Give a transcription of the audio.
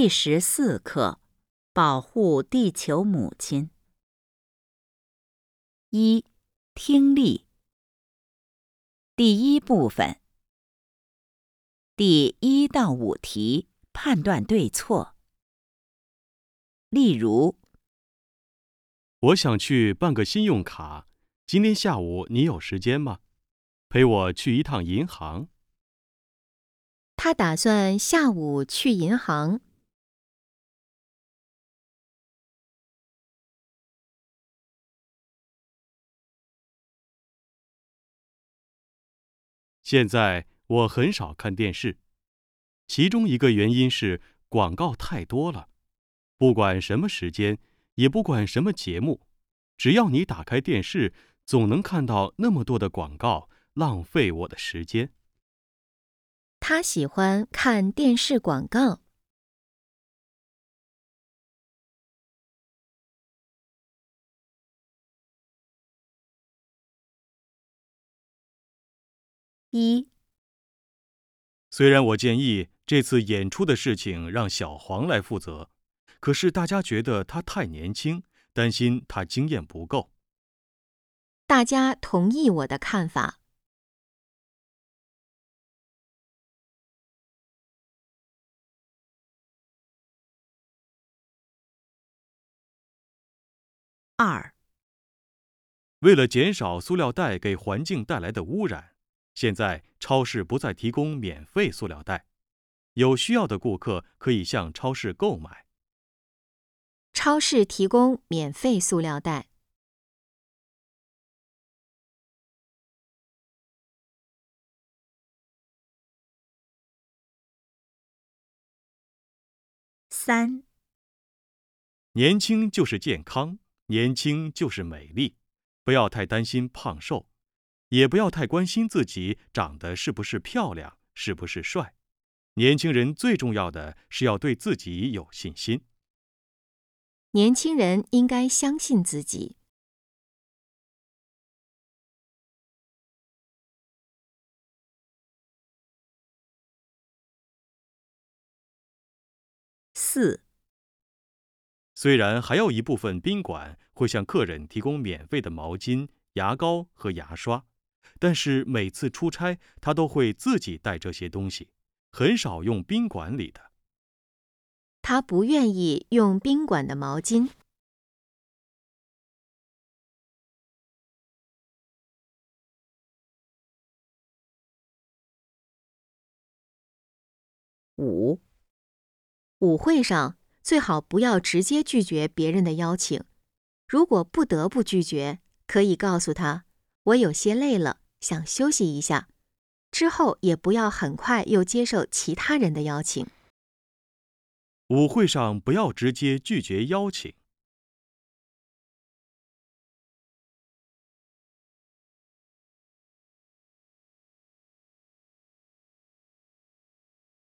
第十四课：保护地球母亲。一、听力。第一部分，第一到五题判断对错。例如，我想去办个信用卡，今天下午你有时间吗？陪我去一趟银行。他打算下午去银行。现在我很少看电视，其中一个原因是广告太多了。不管什么时间，也不管什么节目，只要你打开电视，总能看到那么多的广告，浪费我的时间。他喜欢看电视广告。一，虽然我建议这次演出的事情让小黄来负责，可是大家觉得他太年轻，担心他经验不够。大家同意我的看法。二，为了减少塑料袋给环境带来的污染，现在超市不再提供免费塑料袋，有需要的顾客可以向超市购买。超市提供免费塑料袋。三，年轻就是健康，年轻就是美丽，不要太担心胖瘦，也不要太关心自己长得是不是漂亮，是不是帅。年轻人最重要的是要对自己有信心。年轻人应该相信自己。四，虽然还有一部分宾馆会向客人提供免费的毛巾、牙膏和牙刷，但是每次出差他都会自己带这些东西，很少用宾馆里的。他不愿意用宾馆的毛巾。五，舞会上最好不要直接拒绝别人的邀请，如果不得不拒绝，可以告诉他：“我有些累了，想休息一下。”之后也不要很快又接受其他人的邀请。舞会上不要直接拒绝邀请，